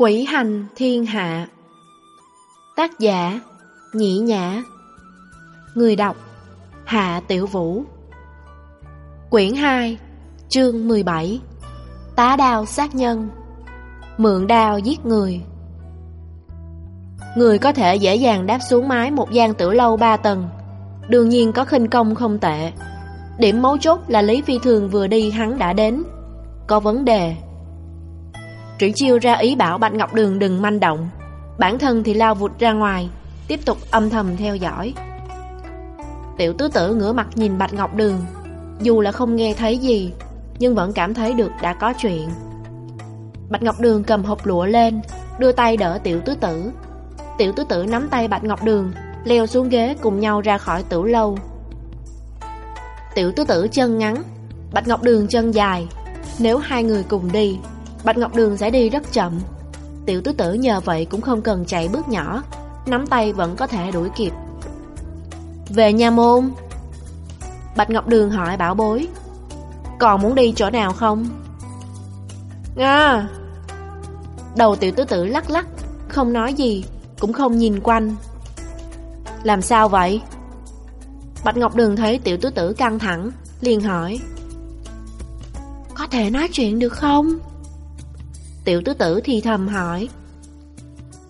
Quỷ hành thiên hạ. Tác giả, Nhĩ Nhã. Người đọc, Hạ Tiểu Vũ. Quyển 2 Chương 17 Tá đao sát nhân. Mượn đao giết người. Người có thể dễ dàng đáp xuống mái một gian tử lâu ba tầng. Đương nhiên có khinh công không tệ. Điểm mấu chốt là Lý Phi Thường vừa đi, hắn đã đến. Có vấn đề. Triển chiêu ra ý bảo Bạch Ngọc Đường đừng manh động. Bản thân thì lao vụt ra ngoài, Tiếp tục âm thầm theo dõi. Tiểu tứ tử ngửa mặt nhìn Bạch Ngọc Đường. Dù là không nghe thấy gì, Nhưng vẫn cảm thấy được đã có chuyện. Bạch Ngọc Đường cầm hộp lụa lên, Đưa tay đỡ tiểu tứ tử. Tiểu tứ tử nắm tay Bạch Ngọc Đường, Leo xuống ghế cùng nhau ra khỏi tử lâu. Tiểu tứ tử chân ngắn, Bạch Ngọc Đường chân dài. Nếu hai người cùng đi Bạch Ngọc Đường sẽ đi rất chậm Tiểu tứ tử nhờ vậy cũng không cần chạy bước nhỏ, Nắm tay vẫn có thể đuổi kịp Về nhà môn Bạch Ngọc Đường hỏi bảo bối, Còn muốn đi chỗ nào không? À Đầu tiểu tứ tử lắc lắc, Không nói gì, Cũng không nhìn quanh Làm sao vậy? Bạch Ngọc Đường thấy tiểu tứ tử căng thẳng, liền hỏi, Có thể nói chuyện được không? Tiểu tứ tử thì thầm hỏi.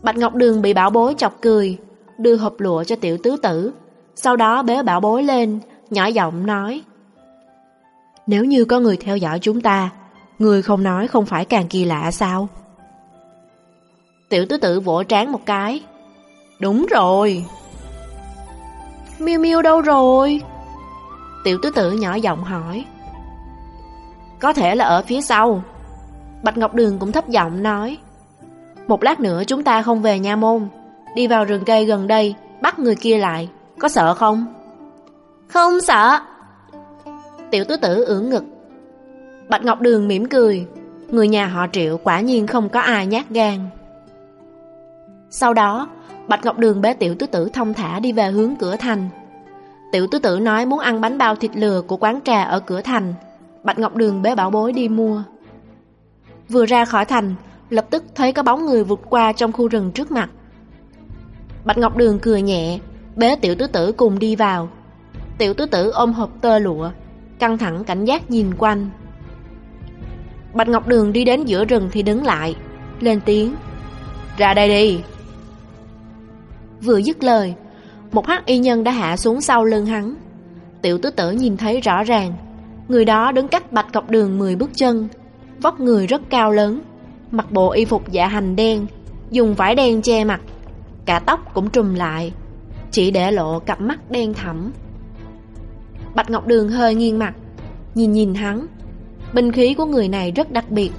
Bạch Ngọc Đường bị bảo bối chọc cười, Đưa hộp lụa cho tiểu tứ tử. Sau đó bế bảo bối lên, Nhỏ giọng nói. Nếu như có người theo dõi chúng ta, Người không nói không phải càng kỳ lạ sao? Tiểu tứ tử vỗ trán một cái. Đúng rồi. Miêu Miêu đâu rồi? Tiểu tứ tử nhỏ giọng hỏi. Có thể là ở phía sau. Bạch Ngọc Đường cũng thấp giọng nói Một lát nữa chúng ta không về nha môn. Đi vào rừng cây gần đây Bắt người kia lại Có sợ không? Không sợ. Tiểu tứ tử ưỡn ngực. Bạch Ngọc Đường mỉm cười Người nhà họ triệu quả nhiên không có ai nhát gan. Sau đó Bạch Ngọc Đường bế tiểu tứ tử thông thả đi về hướng cửa thành. Tiểu tứ tử nói muốn ăn bánh bao thịt lừa của quán trà ở cửa thành. Bạch Ngọc Đường bế bảo bối đi mua Vừa ra khỏi thành, Lập tức thấy có bóng người vụt qua trong khu rừng trước mặt. Bạch Ngọc Đường cười nhẹ, Bế tiểu tứ tử cùng đi vào. Tiểu tứ tử ôm hộp tơ lụa, Căng thẳng cảnh giác nhìn quanh. Bạch Ngọc Đường đi đến giữa rừng thì đứng lại, Lên tiếng. Ra đây đi. Vừa dứt lời, Một hắc y nhân đã hạ xuống sau lưng hắn. Tiểu tứ tử nhìn thấy rõ ràng, Người đó đứng cách Bạch Ngọc Đường 10 bước chân Vóc người rất cao lớn, Mặc bộ y phục dạ hành đen, Dùng vải đen che mặt, Cả tóc cũng trùm lại, Chỉ để lộ cặp mắt đen thẳm. Bạch Ngọc Đường hơi nghiêng mặt, Nhìn nhìn hắn. Binh khí của người này rất đặc biệt,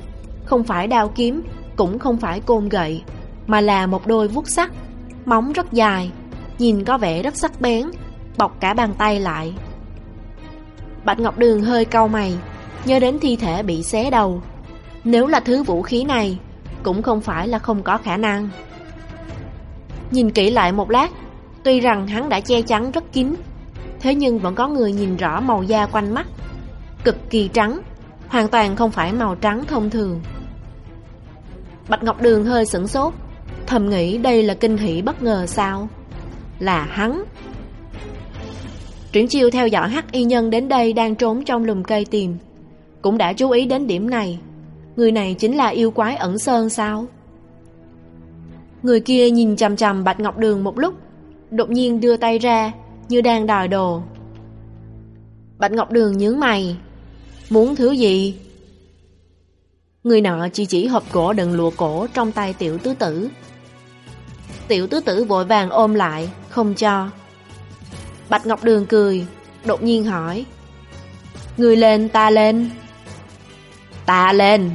Không phải đao kiếm, Cũng không phải côn gậy, Mà là một đôi vuốt sắt, Móng rất dài, Nhìn có vẻ rất sắc bén, Bọc cả bàn tay lại. Bạch Ngọc Đường hơi cau mày, Nhớ đến thi thể bị xé đầu. Nếu là thứ vũ khí này, Cũng không phải là không có khả năng. Nhìn kỹ lại một lát, Tuy rằng hắn đã che chắn rất kín, Thế nhưng vẫn có người nhìn rõ màu da quanh mắt, Cực kỳ trắng, Hoàn toàn không phải màu trắng thông thường. Bạch Ngọc Đường hơi sửng sốt, Thầm nghĩ đây là kinh hỷ bất ngờ sao? Là hắn. Triển chiêu theo dõi hắc y nhân đến đây đang trốn trong lùm cây tìm, Cũng đã chú ý đến điểm này. Người này chính là yêu quái ẩn sơn sao? Người kia nhìn chằm chằm Bạch Ngọc Đường một lúc, Đột nhiên đưa tay ra Như đang đòi đồ. Bạch Ngọc Đường nhướng mày, Muốn thứ gì? Người nọ chỉ chỉ hộp gỗ đựng lụa cổ trong tay tiểu tứ tử. Tiểu tứ tử vội vàng ôm lại, Không cho. Bạch Ngọc Đường cười, Đột nhiên hỏi, Người lên, ta lên. Ta lên.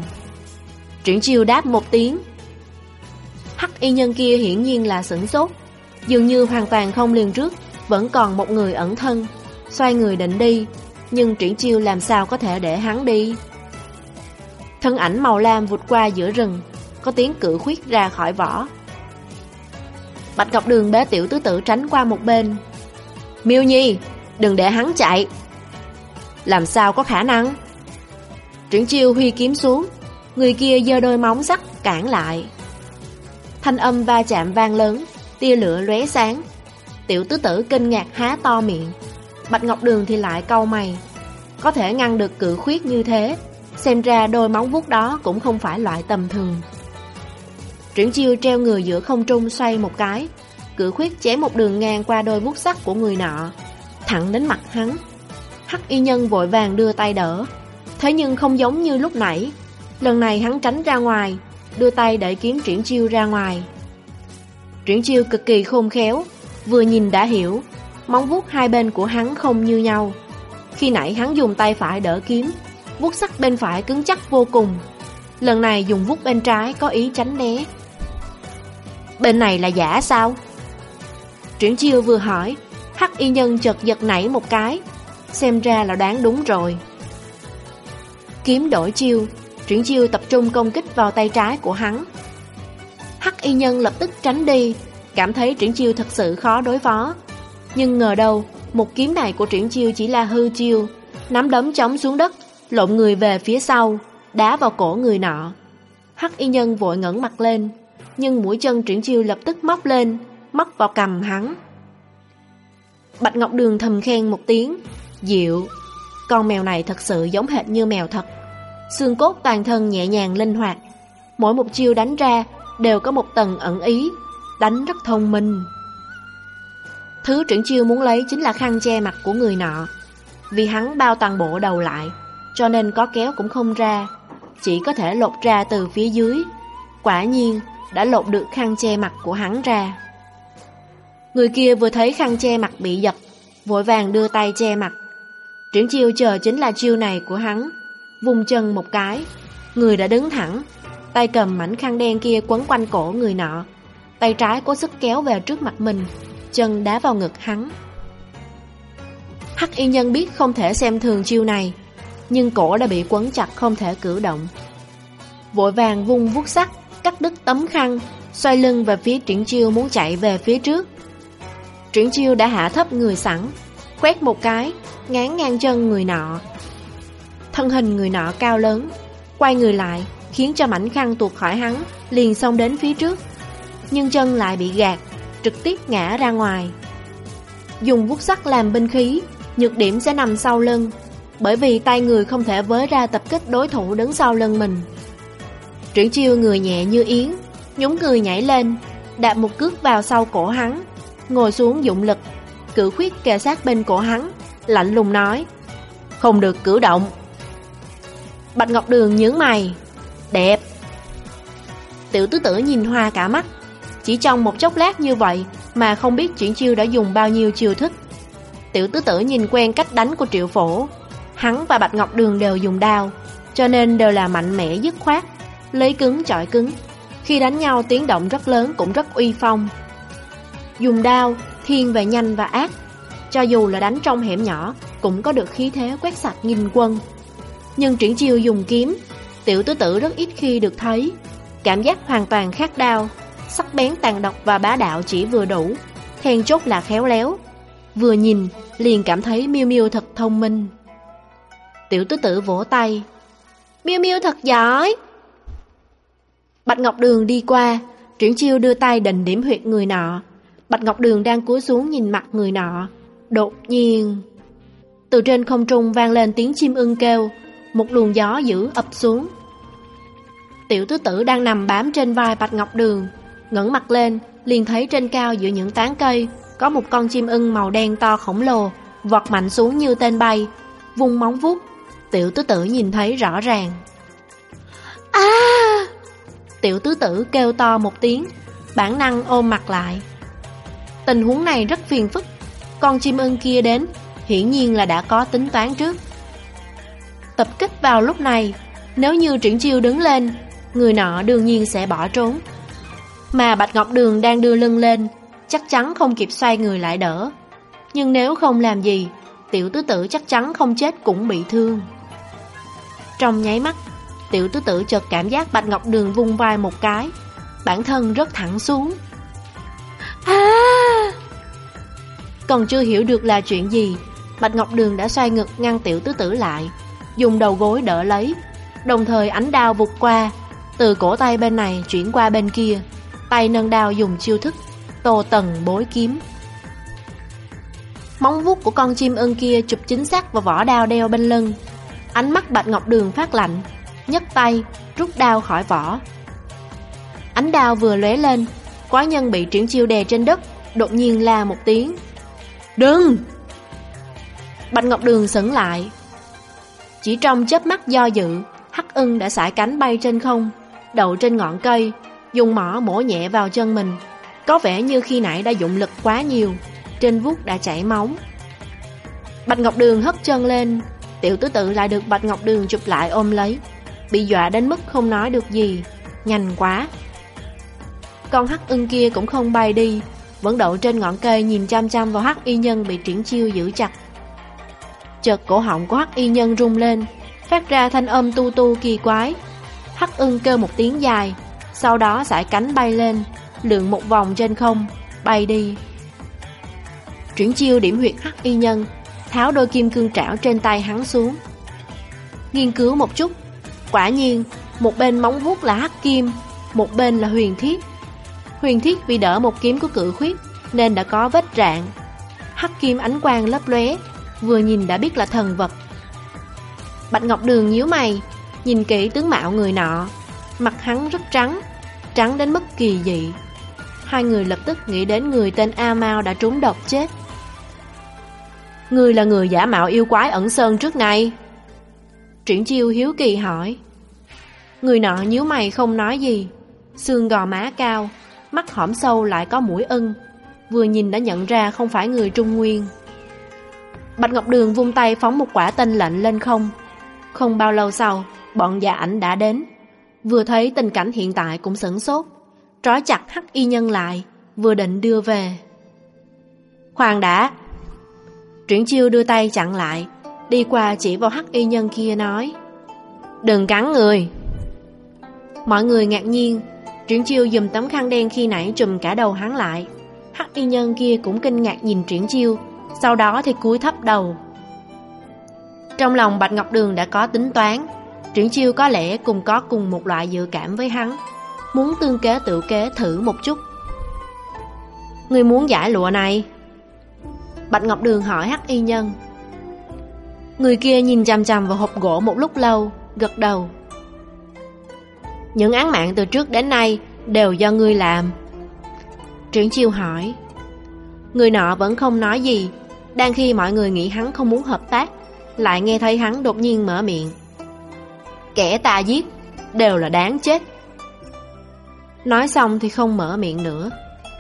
Triển chiêu đáp một tiếng. Hắc y nhân kia hiển nhiên là sửng sốt. Dường như hoàn toàn không liền trước, Vẫn còn một người ẩn thân, Xoay người định đi, Nhưng triển chiêu làm sao có thể để hắn đi? Thân ảnh màu lam vụt qua giữa rừng, Có tiếng cự khuyết ra khỏi vỏ. Bạch Ngọc Đường bế tiểu tứ tử tránh qua một bên. Miêu Nhi, Đừng để hắn chạy. Làm sao có khả năng? Triển chiêu huy kiếm xuống Người kia giơ đôi móng sắt cản lại Thanh âm va chạm vang lớn, tia lửa lóe sáng. Tiểu tứ tử kinh ngạc há to miệng. Bạch Ngọc Đường thì lại cau mày. Có thể ngăn được cự khuyết như thế, xem ra đôi móng vuốt đó cũng không phải loại tầm thường. Triển chiêu treo người giữa không trung xoay một cái, cự khuyết chém một đường ngang qua đôi vuốt sắt của người nọ, thẳng đến mặt hắn. Hắc y nhân vội vàng đưa tay đỡ, thế nhưng không giống như lúc nãy. Lần này hắn tránh ra ngoài, đưa tay để kiếm triển chiêu ra ngoài. Triển chiêu cực kỳ khôn khéo, vừa nhìn đã hiểu, móng vuốt hai bên của hắn không như nhau. Khi nãy hắn dùng tay phải đỡ kiếm, vuốt sắc bên phải cứng chắc vô cùng. Lần này dùng vuốt bên trái có ý tránh né. Bên này là giả sao? Triển chiêu vừa hỏi, hắc y nhân chợt giật nảy một cái, xem ra là đoán đúng rồi. Kiếm đổi chiêu, triển chiêu tập trung công kích vào tay trái của hắn. Hắc y nhân lập tức tránh đi, cảm thấy triển chiêu thật sự khó đối phó. Nhưng ngờ đâu, một kiếm này của triển chiêu chỉ là hư chiêu, nắm đấm chống xuống đất, lộn người về phía sau, đá vào cổ người nọ. Hắc y nhân vội ngẩng mặt lên, nhưng mũi chân triển chiêu lập tức móc lên, móc vào cầm hắn. Bạch Ngọc Đường thầm khen một tiếng, dịu, con mèo này thật sự giống hệt như mèo thật. Xương cốt toàn thân nhẹ nhàng linh hoạt, mỗi một chiêu đánh ra đều có một tầng ẩn ý, đánh rất thông minh. Thứ triển chiêu muốn lấy chính là khăn che mặt của người nọ, vì hắn bao toàn bộ đầu lại, cho nên có kéo cũng không ra, chỉ có thể lột ra từ phía dưới. Quả nhiên, đã lột được khăn che mặt của hắn ra. Người kia vừa thấy khăn che mặt bị giật, vội vàng đưa tay che mặt. Triển chiêu chờ chính là chiêu này của hắn, vùng chân một cái, người đã đứng thẳng, tay cầm mảnh khăn đen kia quấn quanh cổ người nọ, tay trái cố sức kéo về trước mặt mình, chân đá vào ngực hắn. Hắc y nhân biết không thể xem thường chiêu này, nhưng cổ đã bị quấn chặt không thể cử động. Vội vàng vung vuốt sắt, cắt đứt tấm khăn, xoay lưng về phía triển chiêu muốn chạy về phía trước. Triển chiêu đã hạ thấp người sẵn, quét một cái, ngán ngang chân người nọ. Thân hình người nọ cao lớn, quay người lại, khiến cho mảnh khăn tuột khỏi hắn, liền xông đến phía trước. Nhưng chân lại bị gạt, trực tiếp ngã ra ngoài. Dùng vuốt sắt làm binh khí, nhược điểm sẽ nằm sau lưng, bởi vì tay người không thể với ra tập kích đối thủ đứng sau lưng mình. Triển chiêu người nhẹ như yến, nhúng người nhảy lên, đạp một cước vào sau cổ hắn, ngồi xuống dụng lực, cử khuyết kề sát bên cổ hắn, lạnh lùng nói, không được cử động. Bạch Ngọc Đường nhớ mày, đẹp. Tiểu tứ tử nhìn hoa cả mắt, chỉ trong một chốc lát như vậy mà không biết chuyển chiêu đã dùng bao nhiêu chiêu thức. Tiểu tứ tử nhìn quen cách đánh của triệu phổ, hắn và Bạch Ngọc Đường đều dùng đao, cho nên đều là mạnh mẽ dứt khoát, lấy cứng chọi cứng. Khi đánh nhau tiếng động rất lớn cũng rất uy phong. Dùng đao, thiên về nhanh và ác. Cho dù là đánh trong hẻm nhỏ, cũng có được khí thế quét sạch nghìn quân. Nhưng triển chiêu dùng kiếm, tiểu tứ tử rất ít khi được thấy. Cảm giác hoàn toàn khác đau sắc bén tàn độc và bá đạo chỉ vừa đủ. Then chốt là khéo léo. Vừa nhìn, liền cảm thấy miêu miêu thật thông minh. Tiểu tứ tử vỗ tay. Miêu miêu thật giỏi. Bạch Ngọc Đường đi qua, triển chiêu đưa tay định điểm huyệt người nọ. Bạch Ngọc Đường đang cúi xuống nhìn mặt người nọ. Đột nhiên... Từ trên không trung vang lên tiếng chim ưng kêu, một luồng gió dữ ập xuống. Tiểu tứ tử đang nằm bám trên vai Bạch Ngọc Đường, ngẩng mặt lên, liền thấy trên cao giữa những tán cây có một con chim ưng màu đen to khổng lồ, vọt mạnh xuống như tên bay, vung móng vuốt. Tiểu tứ tử nhìn thấy rõ ràng. A! Tiểu tứ tử kêu to một tiếng, bản năng ôm mặt lại. Tình huống này rất phiền phức, con chim ưng kia đến, hiển nhiên là đã có tính toán trước. Tập kích vào lúc này, nếu như triển chiêu đứng lên, người nọ đương nhiên sẽ bỏ trốn. Mà Bạch Ngọc Đường đang đưa lưng lên, chắc chắn không kịp xoay người lại đỡ. Nhưng nếu không làm gì, tiểu tứ tử chắc chắn không chết cũng bị thương. Trong nháy mắt, tiểu tứ tử chợt cảm giác Bạch Ngọc Đường vung vai một cái, bản thân rất thẳng xuống. À! Còn chưa hiểu được là chuyện gì, Bạch Ngọc Đường đã xoay ngực ngăn tiểu tứ tử lại, dùng đầu gối đỡ lấy, đồng thời ánh đao vụt qua, từ cổ tay bên này chuyển qua bên kia, tay nâng đao dùng chiêu thức Tô tần bối kiếm. Móng vuốt của con chim ưng kia chụp chính xác vào vỏ đao đeo bên lưng. Ánh mắt Bạch Ngọc Đường phát lạnh nhấc tay, rút đao khỏi vỏ. Ánh đao vừa lóe lên Quái nhân bị triển chiêu đè trên đất Đột nhiên la một tiếng. Đừng! Bạch Ngọc Đường sững lại chỉ trong chớp mắt do dự, Hắc ưng đã sải cánh bay trên không, Đậu trên ngọn cây, Dùng mỏ mổ nhẹ vào chân mình. Có vẻ như khi nãy đã dụng lực quá nhiều, Trên vuốt đã chảy máu. Bạch Ngọc Đường hất chân lên, Tiểu tứ tự lại được Bạch Ngọc Đường chụp lại ôm lấy. Bị dọa đến mức không nói được gì, Nhanh quá. Con hắc ưng kia cũng không bay đi, Vẫn đậu trên ngọn cây nhìn chăm chăm vào hắc y nhân bị triển chiêu giữ chặt. Chợt cổ họng của hắc y nhân rung lên, Phát ra thanh âm tu tu kỳ quái. Hắc ưng kêu một tiếng dài, Sau đó sải cánh bay lên, Lượn một vòng trên không, Bay đi. Chuyển chiêu điểm huyệt hắc y nhân, Tháo đôi kim cương trảo trên tay hắn xuống. Nghiên cứu một chút, Quả nhiên, Một bên móng vuốt là hắc kim, Một bên là huyền thiết. Huyền thiết vì đỡ một kiếm của cự khuyết, Nên đã có vết rạn. Hắc kim ánh quang lấp lóe Vừa nhìn đã biết là thần vật. Bạch Ngọc Đường nhíu mày, Nhìn kỹ tướng mạo người nọ. Mặt hắn rất trắng Trắng đến mức kỳ dị. Hai người lập tức nghĩ đến người tên A Mao đã trúng độc chết. Người là người giả mạo yêu quái ẩn sơn trước nay? Triển chiêu hiếu kỳ hỏi. Người nọ nhíu mày không nói gì, Xương gò má cao, Mắt hõm sâu lại có mũi ưng, Vừa nhìn đã nhận ra không phải người Trung Nguyên. Bạch Ngọc Đường vung tay phóng một quả tên lệnh lên không. Không bao lâu sau, Bọn già ảnh đã đến. Vừa thấy tình cảnh hiện tại cũng sửng sốt. Trói chặt hắc y nhân lại, Vừa định đưa về. Khoan đã. Triển chiêu đưa tay chặn lại, Đi qua chỉ vào hắc y nhân kia nói, Đừng cắn người. Mọi người ngạc nhiên Triển chiêu dùm tấm khăn đen khi nãy trùm cả đầu hắn lại. Hắc y nhân kia cũng kinh ngạc nhìn triển chiêu sau đó thì cúi thấp đầu. Trong lòng Bạch Ngọc Đường đã có tính toán, Triển chiêu có lẽ cùng có cùng một loại dự cảm với hắn, Muốn tương kế tự kế thử một chút. Người muốn giải lụa này? Bạch Ngọc Đường hỏi hắc y nhân. Người kia nhìn chằm chằm vào hộp gỗ một lúc lâu, Gật đầu. Những án mạng từ trước đến nay Đều do ngươi làm. Triển chiêu hỏi. Người nọ vẫn không nói gì đang khi mọi người nghĩ hắn không muốn hợp tác Lại nghe thấy hắn đột nhiên mở miệng. Kẻ ta giết Đều là đáng chết. Nói xong thì không mở miệng nữa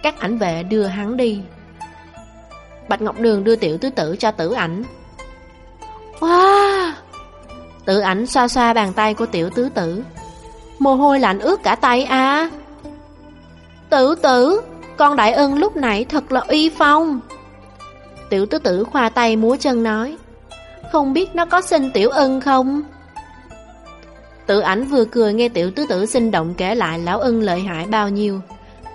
Các ảnh vệ đưa hắn đi. Bạch Ngọc Đường đưa tiểu tứ tử cho tử ảnh. Wow! Tử ảnh xoa xoa bàn tay của tiểu tứ tử. Mồ hôi lạnh ướt cả tay à Tử tử Con đại ân lúc nãy thật là uy phong Tiểu tứ tử khoa tay múa chân nói, Không biết nó có xin tiểu ân không? Tự ảnh vừa cười nghe tiểu tứ tử sinh động kể lại lão ân lợi hại bao nhiêu.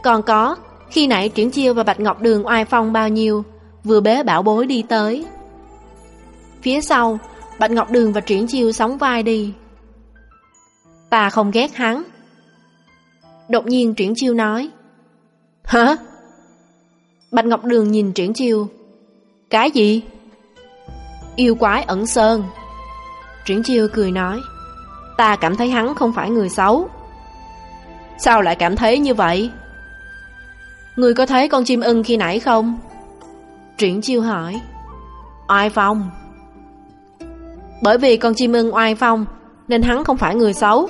Còn có, Khi nãy Triển Chiêu và Bạch Ngọc Đường oai phong bao nhiêu, Vừa bế bảo bối đi tới. Phía sau, Bạch Ngọc Đường và Triển Chiêu sóng vai đi. Ta không ghét hắn. Đột nhiên Triển Chiêu nói, Hả? Bạch Ngọc Đường nhìn Triển Chiêu cái gì? Yêu quái ẩn sơn. Triển Chiêu cười nói Ta cảm thấy hắn không phải người xấu. Sao lại cảm thấy như vậy? Người có thấy con chim ưng khi nãy không? Triển chiêu hỏi. Oai phong. Bởi vì con chim ưng oai phong Nên hắn không phải người xấu.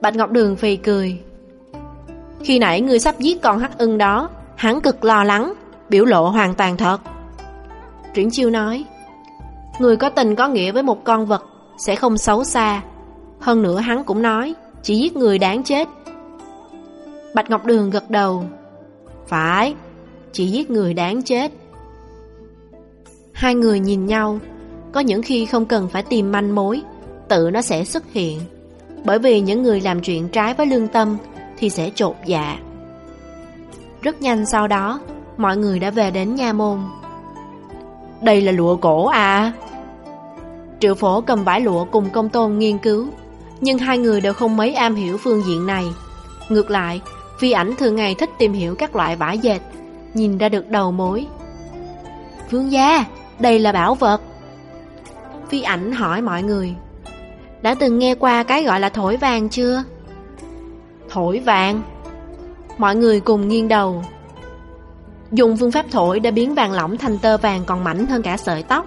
Bạch Ngọc Đường phì cười. Khi nãy người sắp giết con hắc ưng đó Hắn cực lo lắng Biểu lộ hoàn toàn thật Triển chiêu nói Người có tình có nghĩa với một con vật Sẽ không xấu xa Hơn nữa hắn cũng nói Chỉ giết người đáng chết Bạch Ngọc Đường gật đầu Phải chỉ giết người đáng chết. Hai người nhìn nhau, có những khi không cần phải tìm manh mối, tự nó sẽ xuất hiện. Bởi vì những người làm chuyện trái với lương tâm thì sẽ trột dạ. Rất nhanh sau đó, mọi người đã về đến nha môn. Đây là lụa cổ à? Triệu phổ cầm vải lụa cùng công tôn nghiên cứu, nhưng hai người đều không mấy am hiểu phương diện này. Ngược lại, Phi ảnh thường ngày thích tìm hiểu các loại vải dệt Nhìn ra được đầu mối Vương gia, đây là bảo vật Phi ảnh hỏi mọi người Đã từng nghe qua cái gọi là thổi vàng chưa? Thổi vàng Mọi người cùng nghiêng đầu Dùng phương pháp thổi để biến vàng lỏng thành tơ vàng còn mảnh hơn cả sợi tóc.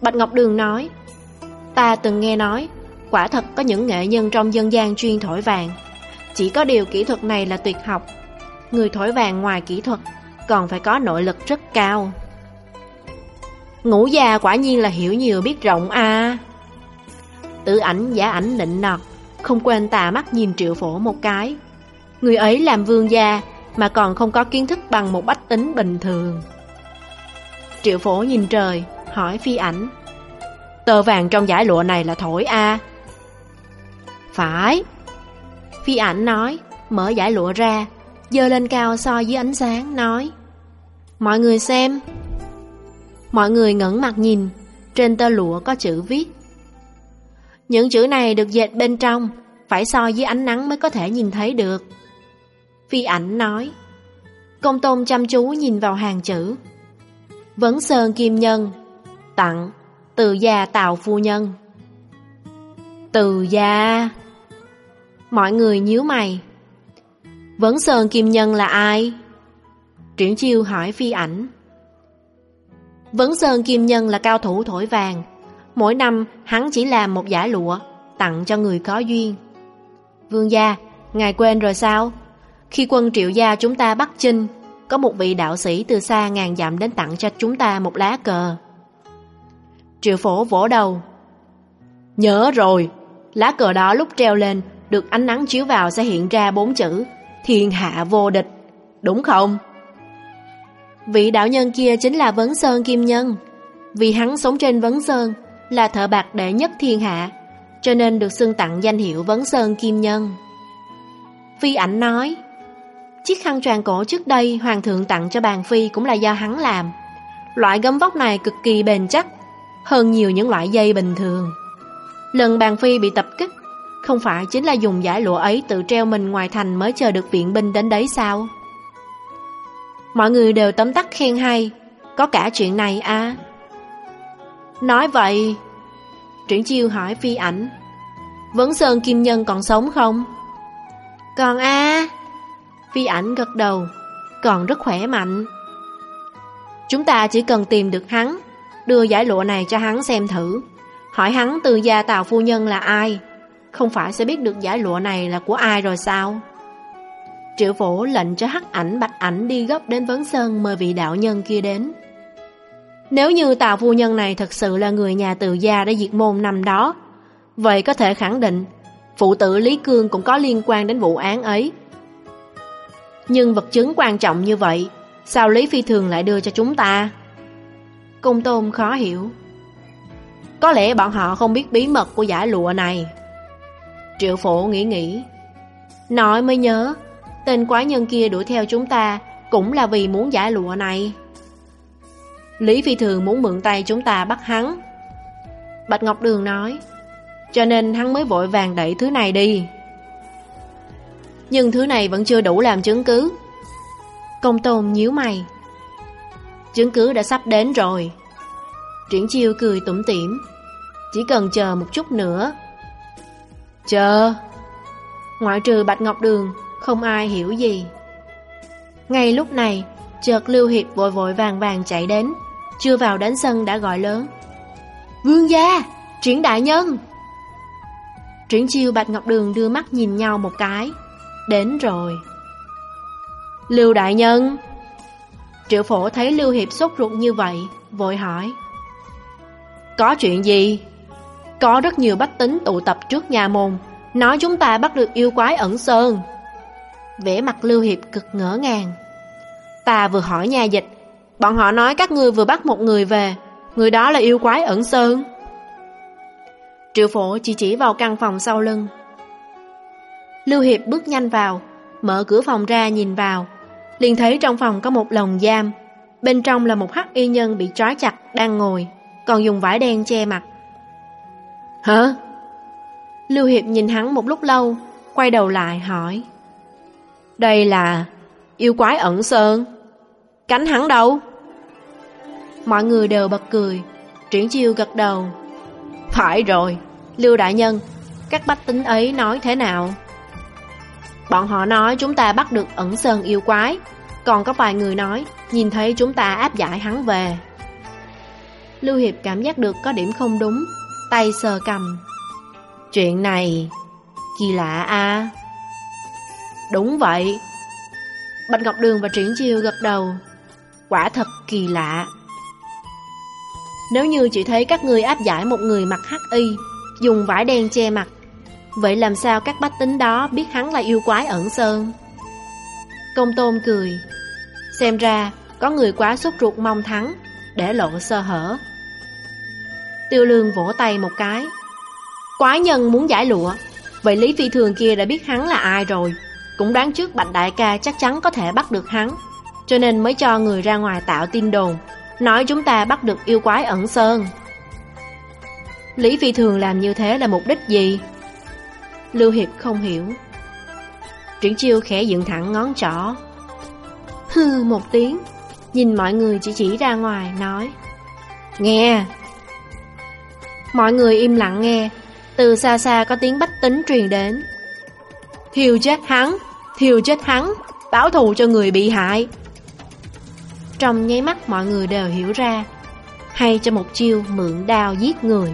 Bạch Ngọc Đường nói, Ta từng nghe nói, Quả thật có những nghệ nhân trong dân gian chuyên thổi vàng. Chỉ có điều kỹ thuật này là tuyệt học. Người thổi vàng ngoài kỹ thuật Còn phải có nội lực rất cao. Ngũ già quả nhiên là hiểu nhiều biết rộng à Tự ảnh giả ảnh định nọt, Không quên tà mắt nhìn triệu phổ một cái. Người ấy làm vương gia mà còn không có kiến thức bằng một bách tính bình thường. Triệu phổ nhìn trời, Hỏi phi ảnh, Tờ vàng trong giải lụa này là thổi a? Phải. Phi ảnh nói, Mở giải lụa ra, Dơ lên cao so dưới ánh sáng, Nói, Mọi người xem. Mọi người ngẩng mặt nhìn, Trên tơ lụa có chữ viết, Những chữ này được dệt bên trong, Phải so dưới ánh nắng mới có thể nhìn thấy được. Phi ảnh nói. Công tôn chăm chú nhìn vào hàng chữ. Vấn sơn kim nhân Tặng Từ gia tào phu nhân. Từ gia. Mọi người nhíu mày. Vấn sơn kim nhân là ai? Triển chiêu hỏi phi ảnh. Vấn Sơn Kim Nhân là cao thủ thổi vàng. Mỗi năm hắn chỉ làm một giải lụa Tặng cho người có duyên. Vương gia, ngài quên rồi sao? Khi quân triệu gia chúng ta bắt chinh, Có một vị đạo sĩ từ xa ngàn dặm đến tặng cho chúng ta một lá cờ. Triệu phổ vỗ đầu. Nhớ rồi, Lá cờ đó lúc treo lên, Được ánh nắng chiếu vào sẽ hiện ra bốn chữ, Thiên hạ vô địch Đúng không? Vị đạo nhân kia chính là Vấn Sơn Kim Nhân. Vì hắn sống trên Vấn Sơn, Là thợ bạc đệ nhất thiên hạ, Cho nên được xưng tặng danh hiệu Vấn Sơn Kim Nhân. Phi ảnh nói Chiếc khăn tràng cổ trước đây Hoàng thượng tặng cho bàn Phi cũng là do hắn làm Loại gấm vóc này cực kỳ bền chắc, Hơn nhiều những loại dây bình thường Lần bàn Phi bị tập kích, Không phải chính là dùng giải lụa ấy tự treo mình ngoài thành mới chờ được viện binh đến đấy sao? Mọi người đều tấm tắc khen hay, Có cả chuyện này à Nói vậy, Triển chiêu hỏi phi ảnh, Vấn Sơn Kim Nhân còn sống không? Còn a Phi ảnh gật đầu. Còn rất khỏe mạnh. Chúng ta chỉ cần tìm được hắn Đưa giải lụa này cho hắn xem thử. Hỏi hắn từ gia tào phu nhân là ai? Không phải sẽ biết được giải lụa này là của ai rồi sao? Triệu phổ lệnh cho hắc ảnh bạch ảnh đi gấp đến Vấn Sơn mời vị đạo nhân kia đến. Nếu như tào phu nhân này thật sự là người nhà từ gia đã diệt môn năm đó, vậy có thể khẳng định phụ tử Lý Cương cũng có liên quan đến vụ án ấy. Nhưng vật chứng quan trọng như vậy, sao Lý Phi Thường lại đưa cho chúng ta? Cung tôn khó hiểu. Có lẽ bọn họ không biết bí mật của giải lụa này. Triệu phổ nghĩ nghĩ. Nói mới nhớ, Tên quái nhân kia đuổi theo chúng ta Cũng là vì muốn giải lụa này Lý Phi Thường muốn mượn tay chúng ta bắt hắn Bạch Ngọc Đường nói Cho nên hắn mới vội vàng đẩy thứ này đi nhưng thứ này vẫn chưa đủ làm chứng cứ Công tôn nhíu mày Chứng cứ đã sắp đến rồi Triển chiêu cười tủm tỉm Chỉ cần chờ một chút nữa Chờ Ngoại trừ Bạch Ngọc Đường không ai hiểu gì. Ngay lúc này, chợt Lưu Hiệp vội vội vàng vàng chạy đến, chưa vào đến sân đã gọi lớn. Vương gia, triển đại nhân! Triển chiêu Bạch Ngọc Đường đưa mắt nhìn nhau một cái. Đến rồi. Lưu đại nhân! Triệu phổ thấy Lưu Hiệp sốt ruột như vậy, vội hỏi. Có chuyện gì? Có rất nhiều bách tính tụ tập trước nhà môn, nói chúng ta bắt được yêu quái ẩn sơn vẻ mặt Lưu Hiệp cực ngỡ ngàng. Ta vừa hỏi nhà dịch, bọn họ nói các ngươi vừa bắt một người về, người đó là yêu quái ẩn sơn. Triệu phổ chỉ chỉ vào căn phòng sau lưng. Lưu Hiệp bước nhanh vào, mở cửa phòng ra nhìn vào, liền thấy trong phòng có một lồng giam, bên trong là một hắc y nhân bị trói chặt đang ngồi, còn dùng vải đen che mặt. Hả? Lưu Hiệp nhìn hắn một lúc lâu, quay đầu lại hỏi. Đây là yêu quái ẩn sơn. Cánh hắn đâu? Mọi người đều bật cười, triển chiêu gật đầu. Phải rồi, Lưu Đại Nhân, các bách tính ấy nói thế nào? Bọn họ nói chúng ta bắt được ẩn sơn yêu quái, còn có vài người nói nhìn thấy chúng ta áp giải hắn về. Lưu Hiệp cảm giác được có điểm không đúng, tay sờ cầm. Chuyện này kỳ lạ a. Đúng vậy. Bạch Ngọc Đường và Triển Chiêu gật đầu. Quả thật kỳ lạ. Nếu như chỉ thấy các người áp giải một người mặc hắc y, dùng vải đen che mặt, vậy làm sao các bách tính đó biết hắn là yêu quái ẩn sơn? Công tôn cười. Xem ra, có người quá sốt ruột mong thắng, để lộ sơ hở. Tiêu lương vỗ tay một cái. Quái nhân muốn giải lụa, vậy Lý Phi Thường kia đã biết hắn là ai rồi. Cũng đoán trước Bạch Đại ca chắc chắn có thể bắt được hắn, cho nên mới cho người ra ngoài tạo tin đồn, nói chúng ta bắt được yêu quái ẩn sơn. Lý Phi Thường làm như thế là mục đích gì? Lưu Hiệp không hiểu. Triển chiêu khẽ dựng thẳng ngón trỏ. Hư một tiếng, nhìn mọi người chỉ chỉ ra ngoài, nói Nghe! Mọi người im lặng nghe, từ xa xa có tiếng bách tính truyền đến. Thiêu chết hắn, thiêu chết hắn, báo thù cho người bị hại. Trong nháy mắt mọi người đều hiểu ra, hay cho một chiêu mượn đao giết người.